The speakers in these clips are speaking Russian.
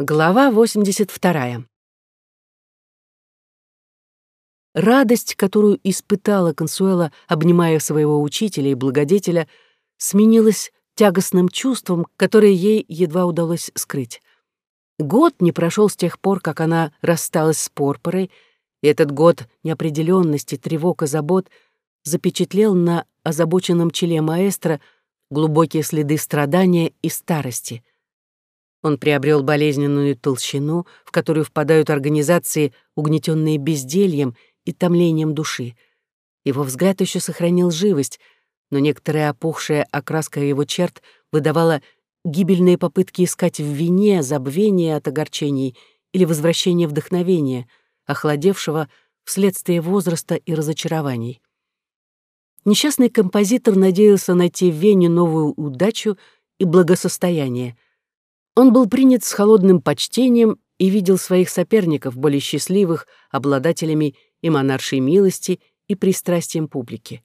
Глава 82. Радость, которую испытала Консуэла, обнимая своего учителя и благодетеля, сменилась тягостным чувством, которое ей едва удалось скрыть. Год не прошел с тех пор, как она рассталась с Порпорой, и этот год неопределенности, тревог и забот запечатлел на озабоченном челе маэстро глубокие следы страдания и старости — он приобрел болезненную толщину, в которую впадают организации, угнетенные бездельем и томлением души. Его взгляд еще сохранил живость, но некоторая опухшая окраска его черт выдавала гибельные попытки искать в вине забвение от огорчений или возвращение вдохновения, охладевшего вследствие возраста и разочарований. Несчастный композитор надеялся найти в Вене новую удачу и благосостояние — он был принят с холодным почтением и видел своих соперников, более счастливых, обладателями и монаршей милости, и пристрастием публики.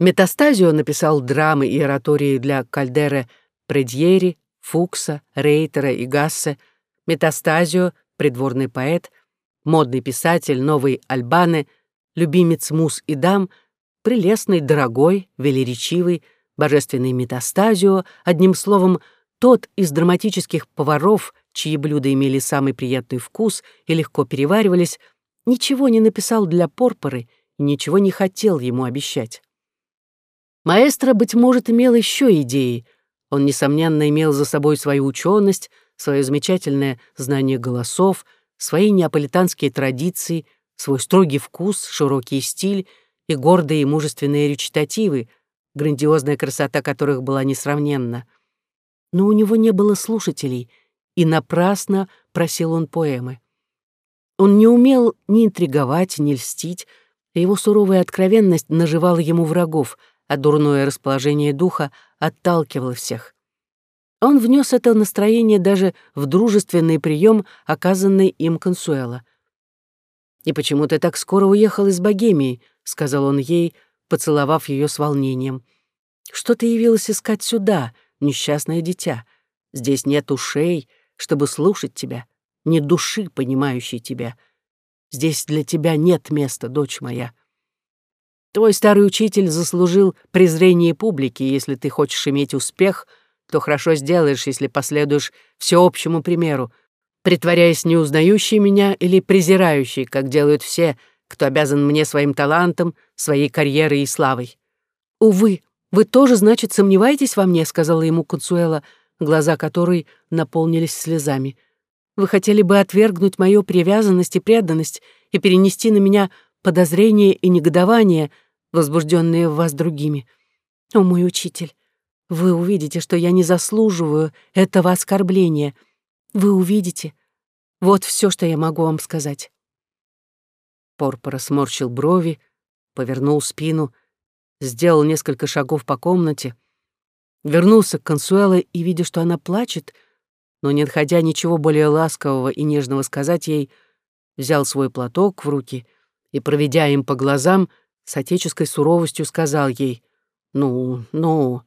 Метастазио написал драмы и оратории для Кальдера Предьери, Фукса, Рейтера и Гассе, Метастазио, придворный поэт, модный писатель, новый Альбане, любимец мус и дам, прелестный, дорогой, велеречивый, божественный Метастазио, одним словом — тот из драматических поваров, чьи блюда имели самый приятный вкус и легко переваривались, ничего не написал для Порпоры и ничего не хотел ему обещать. Маэстро, быть может, имел еще идеи. Он, несомненно, имел за собой свою ученость, свое замечательное знание голосов, свои неаполитанские традиции, свой строгий вкус, широкий стиль и гордые и мужественные речитативы, грандиозная красота которых была несравненна но у него не было слушателей, и напрасно просил он поэмы. Он не умел ни интриговать, ни льстить, и его суровая откровенность наживала ему врагов, а дурное расположение духа отталкивало всех. Он внес это настроение даже в дружественный прием, оказанный им Консуэла. «И почему ты так скоро уехал из Богемии?» — сказал он ей, поцеловав ее с волнением. «Что ты явилась искать сюда?» Несчастное дитя. Здесь нет ушей, чтобы слушать тебя, нет души, понимающей тебя. Здесь для тебя нет места, дочь моя. Твой старый учитель заслужил презрение публики, если ты хочешь иметь успех, то хорошо сделаешь, если последуешь всеобщему примеру, притворяясь неузнающей меня или презирающей, как делают все, кто обязан мне своим талантом, своей карьерой и славой. Увы, «Вы тоже, значит, сомневаетесь во мне?» — сказала ему Консуэла, глаза которой наполнились слезами. «Вы хотели бы отвергнуть мою привязанность и преданность и перенести на меня подозрение и негодование, возбужденные в вас другими. О, мой учитель, вы увидите, что я не заслуживаю этого оскорбления. Вы увидите. Вот все, что я могу вам сказать». Порпора сморщил брови, повернул спину — сделал несколько шагов по комнате, вернулся к Консуэло и, видя, что она плачет, но не находя ничего более ласкового и нежного сказать ей, взял свой платок в руки и, проведя им по глазам, с отеческой суровостью сказал ей «Ну, ну».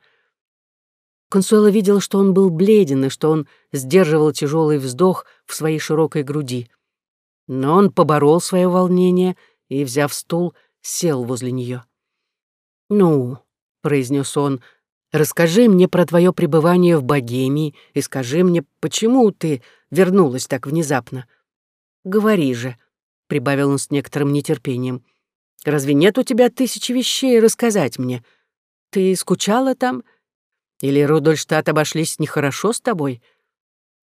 Консуэла видела, что он был бледен и что он сдерживал тяжелый вздох в своей широкой груди. Но он поборол свое волнение и, взяв стул, сел возле нее. «Ну», — произнес он, — «расскажи мне про твое пребывание в Богемии и скажи мне, почему ты вернулась так внезапно». «Говори же», — прибавил он с некоторым нетерпением. «Разве нет у тебя тысячи вещей рассказать мне? Ты скучала там? Или Рудольштадт обошлись нехорошо с тобой?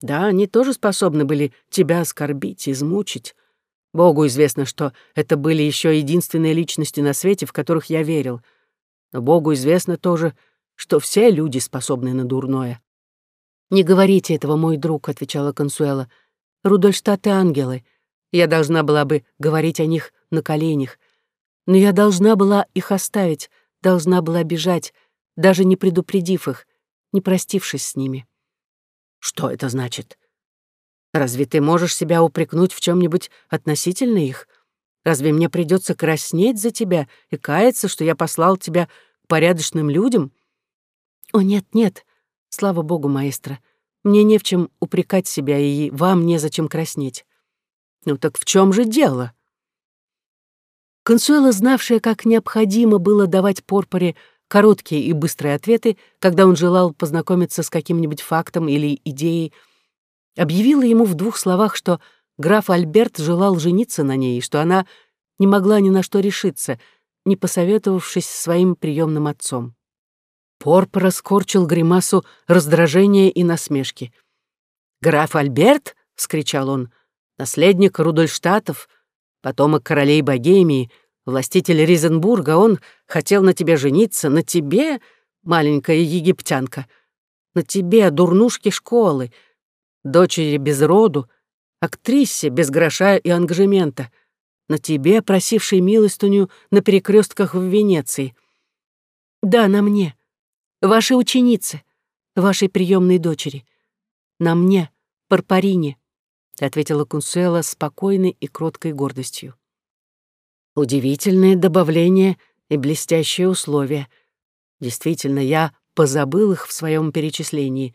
Да, они тоже способны были тебя оскорбить, измучить. Богу известно, что это были еще единственные личности на свете, в которых я верил — но Богу известно тоже, что все люди способны на дурное. «Не говорите этого, мой друг», — отвечала Консуэла. «Рудольштадт и ангелы. Я должна была бы говорить о них на коленях. Но я должна была их оставить, должна была бежать, даже не предупредив их, не простившись с ними». «Что это значит? Разве ты можешь себя упрекнуть в чем нибудь относительно их?» Разве мне придется краснеть за тебя и каяться, что я послал тебя к порядочным людям? О, нет, нет, слава богу, маэстро. Мне не в чем упрекать себя, и вам незачем краснеть. Ну так в чем же дело? Консуэла, знавшая, как необходимо было давать Порпоре короткие и быстрые ответы, когда он желал познакомиться с каким-нибудь фактом или идеей, объявила ему в двух словах, что граф Альберт желал жениться на ней, что она не могла ни на что решиться, не посоветовавшись с своим приемным отцом. Порпора скорчил гримасу раздражения и насмешки. «Граф Альберт?» — вскричал он. «Наследник Рудольштатов, потомок королей Богемии, властитель Ризенбурга, он хотел на тебе жениться, на тебе, маленькая египтянка, на тебе, дурнушке школы, дочери без роду, актрисе без гроша и ангажемента, на тебе, просившей милостыню на перекрестках в Венеции. Да, на мне, вашей ученице, вашей приемной дочери, на мне, Парпарине, ответила Кунсуэла спокойной и кроткой гордостью. Удивительные добавления и блестящие условия. Действительно, я позабыл их в своем перечислении.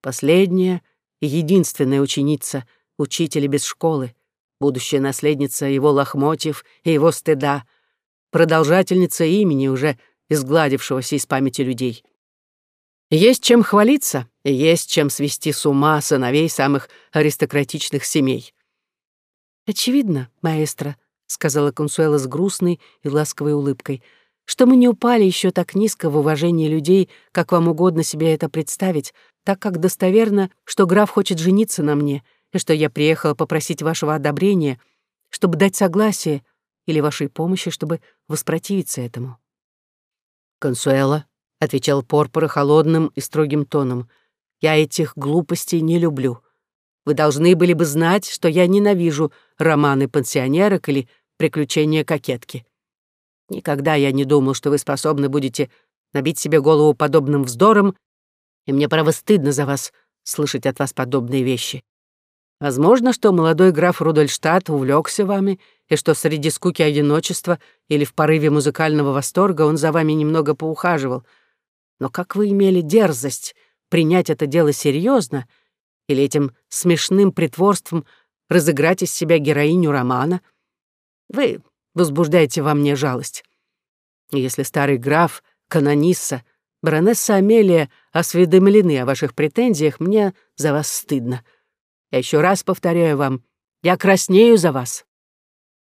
Последняя и единственная ученица, учителя без школы, будущая наследница его лохмотьев и его стыда, продолжательница имени, уже изгладившегося из памяти людей. Есть чем хвалиться, и есть чем свести с ума сыновей самых аристократичных семей. «Очевидно, маэстро», — сказала Консуэла с грустной и ласковой улыбкой, «что мы не упали еще так низко в уважении людей, как вам угодно себе это представить, так как достоверно, что граф хочет жениться на мне, и что я приехала попросить вашего одобрения, чтобы дать согласие или вашей помощи, чтобы воспротивиться этому». «Консуэла», — отвечал Порпора холодным и строгим тоном, «я этих глупостей не люблю. Вы должны были бы знать, что я ненавижу романы пансионерок или приключения кокетки. Никогда я не думал, что вы способны будете набить себе голову подобным вздором, и мне, право, стыдно за вас слышать от вас подобные вещи. Возможно, что молодой граф Рудольштадт увлекся вами, и что среди скуки одиночества или в порыве музыкального восторга он за вами немного поухаживал. Но как вы имели дерзость принять это дело серьезно или этим смешным притворством разыграть из себя героиню романа? Вы возбуждаете во мне жалость. если старый граф, канонисса, баронесса Амелия осведомлены о ваших претензиях, мне за вас стыдно. Я еще раз повторяю вам, я краснею за вас».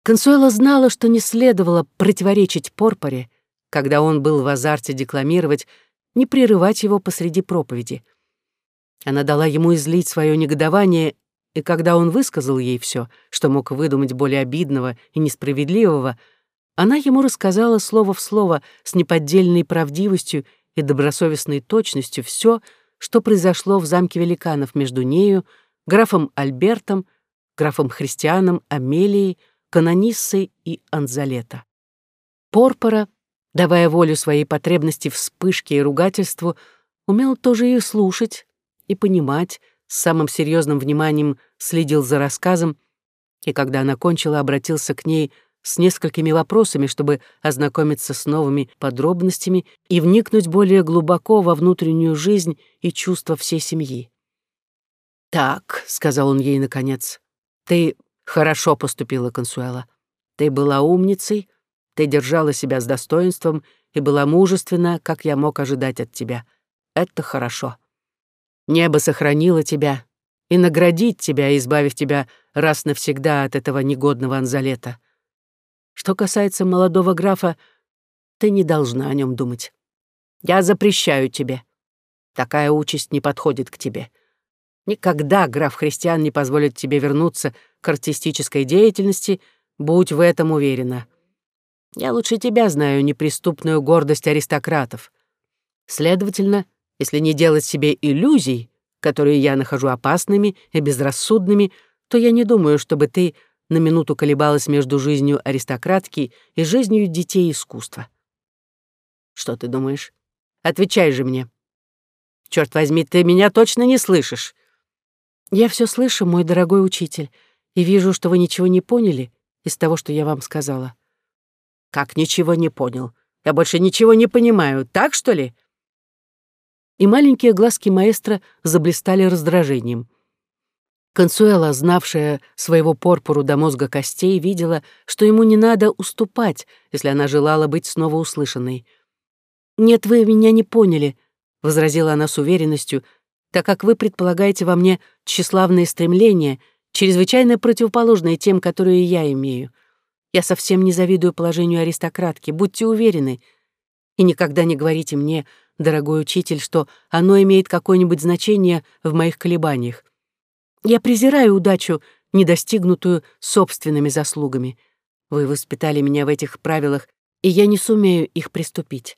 Консуэла знала, что не следовало противоречить Порпоре, когда он был в азарте декламировать, не прерывать его посреди проповеди. Она дала ему излить свое негодование, и когда он высказал ей все, что мог выдумать более обидного и несправедливого, она ему рассказала слово в слово с неподдельной правдивостью и добросовестной точностью все, что произошло в замке великанов между нею, графом Альбертом, графом Христианом, Амелией, Канониссой и Анзалета. Порпора, давая волю своей потребности вспышке и ругательству, умел тоже и слушать, и понимать, с самым серьезным вниманием следил за рассказом, и когда она кончила, обратился к ней с несколькими вопросами, чтобы ознакомиться с новыми подробностями и вникнуть более глубоко во внутреннюю жизнь и чувства всей семьи. «Так», — сказал он ей наконец, — «ты хорошо поступила, Консуэла. Ты была умницей, ты держала себя с достоинством и была мужественна, как я мог ожидать от тебя. Это хорошо. Небо сохранило тебя и наградит тебя, избавив тебя раз навсегда от этого негодного Анзалета. Что касается молодого графа, ты не должна о нем думать. Я запрещаю тебе. Такая участь не подходит к тебе. Никогда граф Христиан не позволит тебе вернуться к артистической деятельности, будь в этом уверена. Я лучше тебя знаю неприступную гордость аристократов. Следовательно, если не делать себе иллюзий, которые я нахожу опасными и безрассудными, то я не думаю, чтобы ты на минуту колебалась между жизнью аристократки и жизнью детей искусства. Что ты думаешь? Отвечай же мне. Черт возьми, ты меня точно не слышишь. «Я все слышу, мой дорогой учитель, и вижу, что вы ничего не поняли из того, что я вам сказала». «Как ничего не понял? Я больше ничего не понимаю, так что ли?» и маленькие глазки маэстро заблистали раздражением. Консуэла, знавшая своего порпору до мозга костей, видела, что ему не надо уступать, если она желала быть снова услышанной. «Нет, вы меня не поняли», — возразила она с уверенностью, «так как вы предполагаете во мне тщеславные стремления, чрезвычайно противоположные тем, которые я имею. Я совсем не завидую положению аристократки, будьте уверены. И никогда не говорите мне, дорогой учитель, что оно имеет какое-нибудь значение в моих колебаниях. Я презираю удачу, недостигнутую собственными заслугами. Вы воспитали меня в этих правилах, и я не сумею их приступить.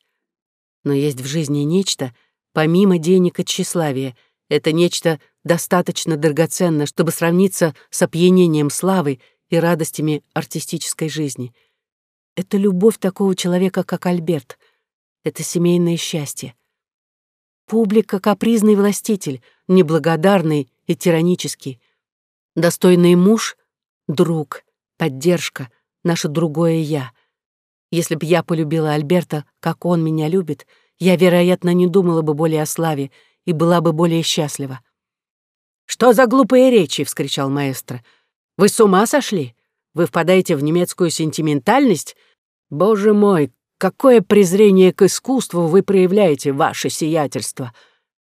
Но есть в жизни нечто, помимо денег и тщеславия, это нечто достаточно драгоценно, чтобы сравниться с опьянением славы и радостями артистической жизни. Это любовь такого человека, как Альберт. Это семейное счастье. Публика — капризный властитель, неблагодарный и тиранический. Достойный муж — друг, поддержка, наше другое «я». Если б я полюбила Альберта, как он меня любит, я, вероятно, не думала бы более о славе и была бы более счастлива. «Что за глупые речи?» — вскричал маэстро. «Вы с ума сошли? Вы впадаете в немецкую сентиментальность? Боже мой, какое презрение к искусству вы проявляете, ваше сиятельство!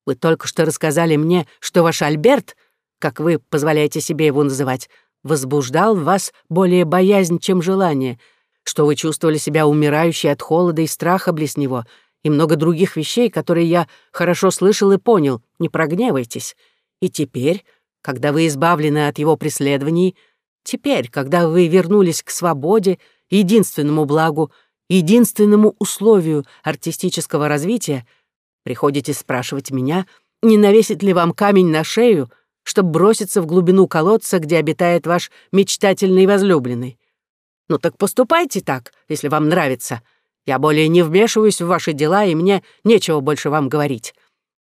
Вы только что рассказали мне, что ваш Альберт, как вы позволяете себе его называть, возбуждал в вас более боязнь, чем желание, что вы чувствовали себя умирающей от холода и страха близ него, и много других вещей, которые я хорошо слышал и понял, не прогневайтесь. И теперь, когда вы избавлены от его преследований, теперь, когда вы вернулись к свободе, единственному благу, единственному условию артистического развития — Приходите спрашивать меня, не навесит ли вам камень на шею, чтобы броситься в глубину колодца, где обитает ваш мечтательный возлюбленный. Ну так поступайте так, если вам нравится. Я более не вмешиваюсь в ваши дела, и мне нечего больше вам говорить.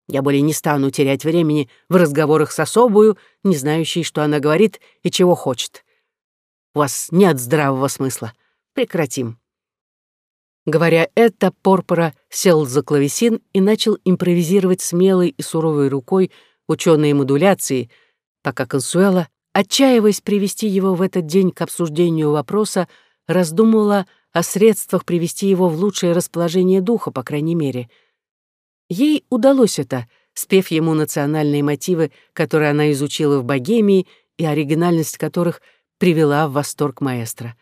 Я более не стану терять времени в разговорах с особою, не знающей, что она говорит и чего хочет. У вас нет здравого смысла. Прекратим. Говоря это, Порпора сел за клавесин и начал импровизировать смелой и суровой рукой ученые модуляции, пока Консуэла, отчаиваясь привести его в этот день к обсуждению вопроса, раздумывала о средствах привести его в лучшее расположение духа, по крайней мере. Ей удалось это, спев ему национальные мотивы, которые она изучила в Богемии и оригинальность которых привела в восторг маэстро.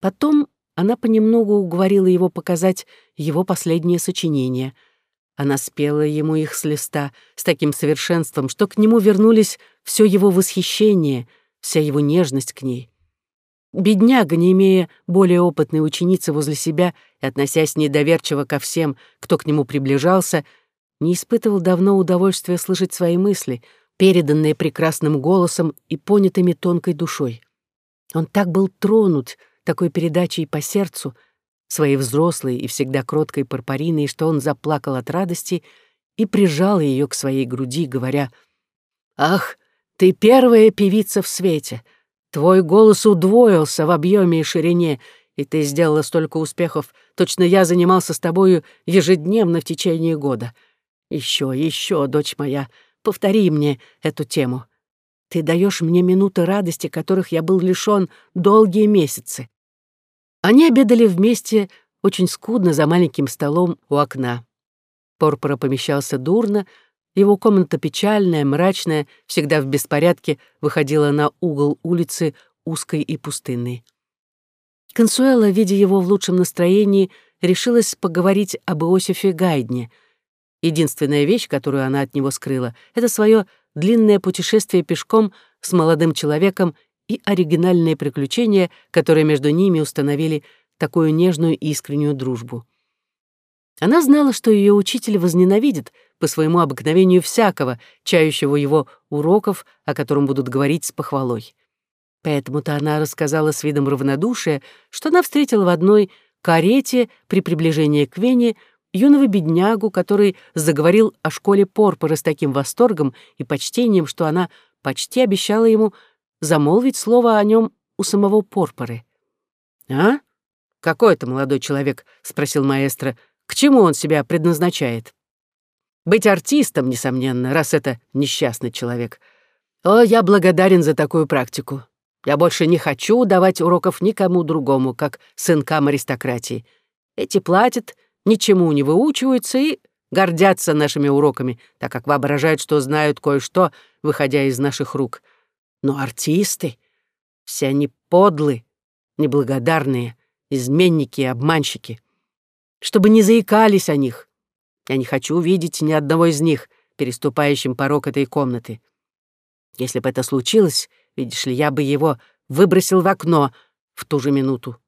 Потом она понемногу уговорила его показать его последнее сочинение. Она спела ему их с листа с таким совершенством, что к нему вернулись все его восхищение, вся его нежность к ней. Бедняга, не имея более опытной ученицы возле себя и относясь недоверчиво ко всем, кто к нему приближался, не испытывал давно удовольствия слышать свои мысли, переданные прекрасным голосом и понятыми тонкой душой. Он так был тронут такой передачей по сердцу, своей взрослой и всегда кроткой Парпариной, что он заплакал от радости и прижал ее к своей груди, говоря, «Ах, ты первая певица в свете! Твой голос удвоился в объеме и ширине, и ты сделала столько успехов, точно я занимался с тобою ежедневно в течение года. Еще, еще, дочь моя, повтори мне эту тему. Ты даешь мне минуты радости, которых я был лишён долгие месяцы. Они обедали вместе очень скудно за маленьким столом у окна. Порпора помещался дурно, его комната печальная, мрачная, всегда в беспорядке, выходила на угол улицы узкой и пустынной. Консуэла, видя его в лучшем настроении, решилась поговорить об Иосифе Гайдне. Единственная вещь, которую она от него скрыла, это свое длинное путешествие пешком с молодым человеком и оригинальные приключения, которые между ними установили такую нежную и искреннюю дружбу. Она знала, что ее учитель возненавидит по своему обыкновению всякого, чающего его уроков, о котором будут говорить с похвалой. Поэтому-то она рассказала с видом равнодушия, что она встретила в одной карете при приближении к Вене юного беднягу, который заговорил о школе Порпора с таким восторгом и почтением, что она почти обещала ему замолвить слово о нем у самого Порпоры. «А? Какой это молодой человек?» — спросил маэстро. «К чему он себя предназначает?» Быть артистом, несомненно, раз это несчастный человек. О, я благодарен за такую практику. Я больше не хочу давать уроков никому другому, как сынкам аристократии. Эти платят, ничему не выучиваются и гордятся нашими уроками, так как воображают, что знают кое-что, выходя из наших рук. Но артисты, все они подлы, неблагодарные, изменники и обманщики. Чтобы не заикались о них. Я не хочу видеть ни одного из них, переступающим порог этой комнаты. Если бы это случилось, видишь ли, я бы его выбросил в окно в ту же минуту.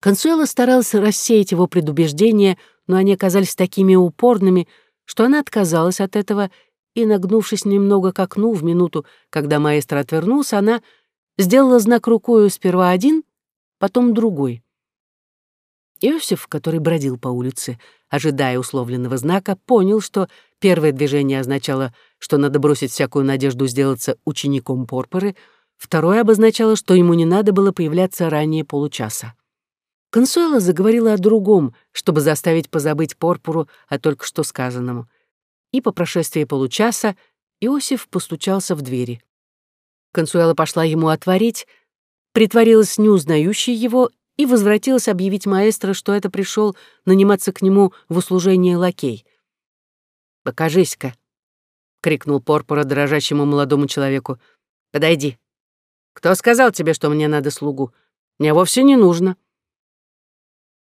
Консуэла старалась рассеять его предубеждения, но они оказались такими упорными, что она отказалась от этого, и, нагнувшись немного к окну в минуту, когда маэстро отвернулся, она сделала знак рукою сперва один, потом другой. Иосиф, который бродил по улице, ожидая условленного знака, понял, что первое движение означало, что надо бросить всякую надежду сделаться учеником Порпоры, второе обозначало, что ему не надо было появляться ранее получаса. Консуэла заговорила о другом, чтобы заставить позабыть Порпору о только что сказанному. И по прошествии получаса Иосиф постучался в двери. Консуэла пошла ему отворить, притворилась неузнающей его и возвратилась объявить маэстро, что это пришел наниматься к нему в услужение лакей. «Покажись-ка», — крикнул Порпора дрожащему молодому человеку. «Подойди. Кто сказал тебе, что мне надо слугу? Мне вовсе не нужно».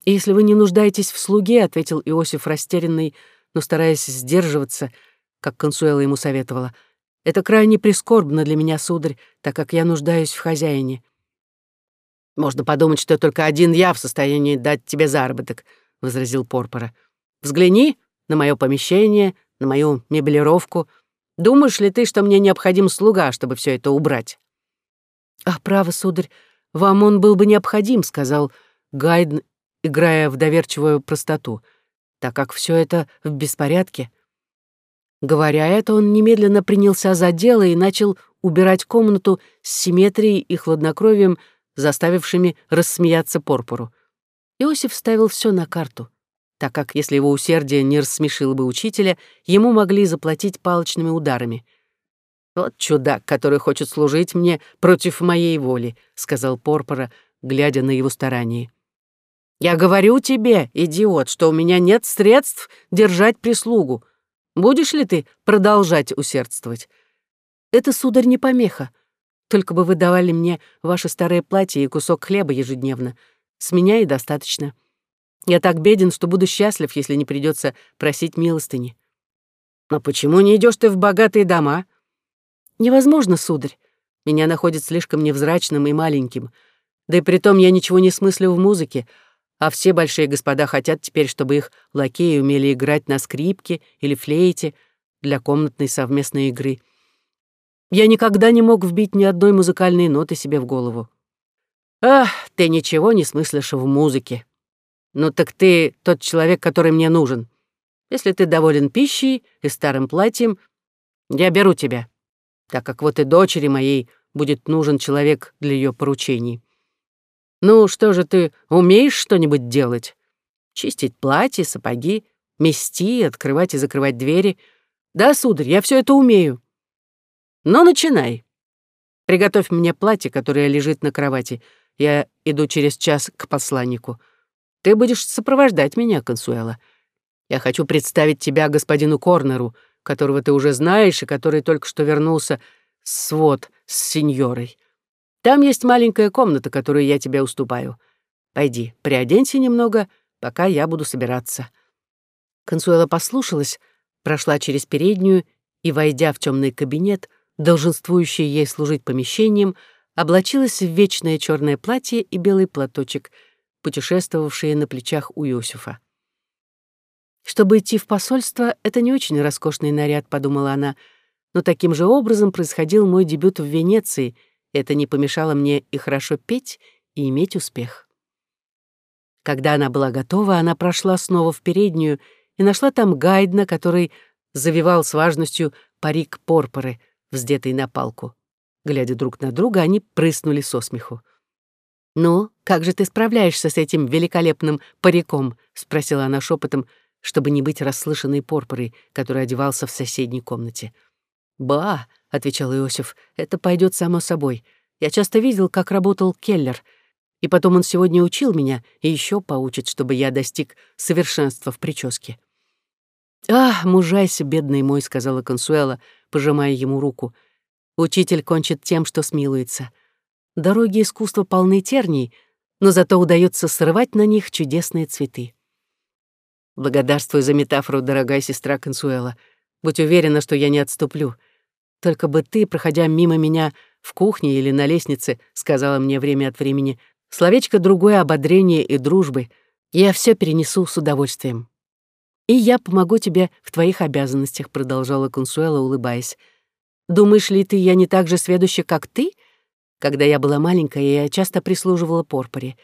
«Если вы не нуждаетесь в слуге», — ответил Иосиф растерянный, но стараясь сдерживаться, как Консуэла ему советовала, «это крайне прискорбно для меня, сударь, так как я нуждаюсь в хозяине». «Можно подумать, что только один я в состоянии дать тебе заработок», — возразил Порпора. «Взгляни на мое помещение, на мою меблировку. Думаешь ли ты, что мне необходим слуга, чтобы все это убрать?» «Ах, право, сударь, вам он был бы необходим», — сказал Гайден, играя в доверчивую простоту, так как все это в беспорядке. Говоря это, он немедленно принялся за дело и начал убирать комнату с симметрией и хладнокровием, заставившими рассмеяться Порпору. Иосиф ставил все на карту, так как, если его усердие не рассмешило бы учителя, ему могли заплатить палочными ударами. «Вот чудак, который хочет служить мне против моей воли», — сказал Порпора, глядя на его старания. Я говорю тебе, идиот, что у меня нет средств держать прислугу. Будешь ли ты продолжать усердствовать? Это, сударь, не помеха. Только бы вы давали мне ваше старое платье и кусок хлеба ежедневно. С меня и достаточно. Я так беден, что буду счастлив, если не придется просить милостыни. Но почему не идешь ты в богатые дома? Невозможно, сударь. Меня находят слишком невзрачным и маленьким. Да и притом я ничего не смыслю в музыке, а все большие господа хотят теперь, чтобы их лакеи умели играть на скрипке или флейте для комнатной совместной игры. Я никогда не мог вбить ни одной музыкальной ноты себе в голову. Ах, ты ничего не смыслишь в музыке. Ну так ты тот человек, который мне нужен. Если ты доволен пищей и старым платьем, я беру тебя, так как вот и дочери моей будет нужен человек для ее поручений. Ну, что же ты, умеешь что-нибудь делать? Чистить платье, сапоги, мести, открывать и закрывать двери. Да, сударь, я все это умею. Но начинай. Приготовь мне платье, которое лежит на кровати. Я иду через час к посланнику. Ты будешь сопровождать меня, Консуэла. Я хочу представить тебя господину Корнеру, которого ты уже знаешь и который только что вернулся с свод с сеньорой. Там есть маленькая комната, которую я тебе уступаю. Пойди, приоденься немного, пока я буду собираться». Консуэла послушалась, прошла через переднюю и, войдя в темный кабинет, долженствующий ей служить помещением, облачилась в вечное черное платье и белый платочек, путешествовавшие на плечах у Иосифа. «Чтобы идти в посольство, это не очень роскошный наряд», — подумала она, но таким же образом происходил мой дебют в Венеции — это не помешало мне и хорошо петь, и иметь успех. Когда она была готова, она прошла снова в переднюю и нашла там Гайдна, который завивал с важностью парик порпоры, вздетый на палку. Глядя друг на друга, они прыснули со смеху. «Ну, как же ты справляешься с этим великолепным париком?» — спросила она шепотом, чтобы не быть расслышанной порпорой, который одевался в соседней комнате. «Ба», — отвечал Иосиф, — «это пойдет само собой. Я часто видел, как работал Келлер, и потом он сегодня учил меня и еще поучит, чтобы я достиг совершенства в прическе». «Ах, мужайся, бедный мой», — сказала Консуэла, пожимая ему руку. «Учитель кончит тем, что смилуется. Дороги искусства полны терний, но зато удается срывать на них чудесные цветы». «Благодарствую за метафору, дорогая сестра Консуэла. Будь уверена, что я не отступлю. Только бы ты, проходя мимо меня в кухне или на лестнице, сказала мне время от времени словечко другое ободрение и дружбы. Я все перенесу с удовольствием». «И я помогу тебе в твоих обязанностях», — продолжала Консуэла, улыбаясь. «Думаешь ли ты, я не так же сведуща, как ты? Когда я была маленькая, я часто прислуживала Порпоре.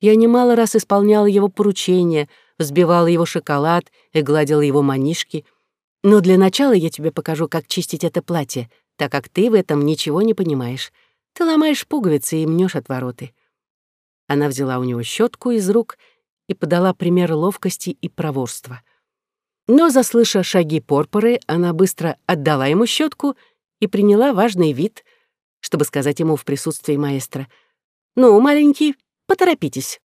Я немало раз исполняла его поручения, взбивала его шоколад и гладила его манишки. Но для начала я тебе покажу, как чистить это платье, так как ты в этом ничего не понимаешь. Ты ломаешь пуговицы и мнешь отвороты». Она взяла у него щетку из рук и подала пример ловкости и проворства. Но, заслыша шаги Порпоры, она быстро отдала ему щетку и приняла важный вид, чтобы сказать ему в присутствии маэстро. «Ну, маленький, поторопитесь,